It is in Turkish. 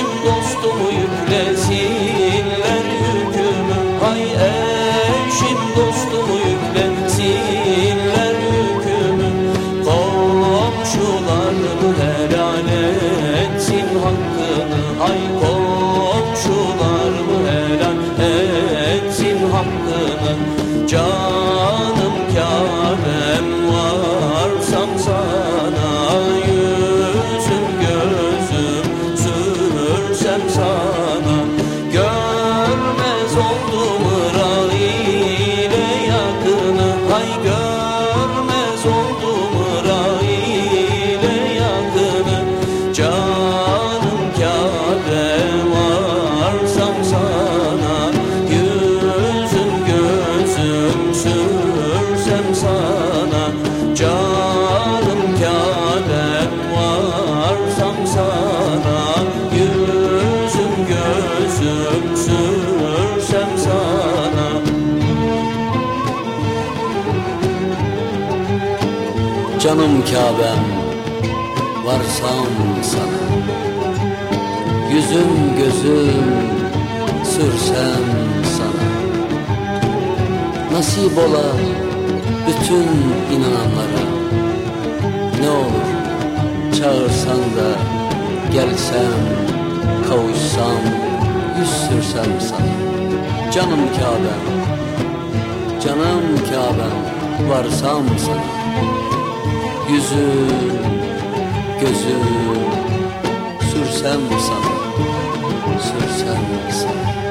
You. Canım Kabe'm varsam sana. Yüzüm gözüm sürsem sana. Nasip ola bütün inananlara. Ne olur çağırsan da gelsem Kavuşsam yüz sürsem sana. Canım Kabe'm Canım Kabe'm varsam sana Yüzüm, gözüm Sürsem mi sana, sürsem mi sana.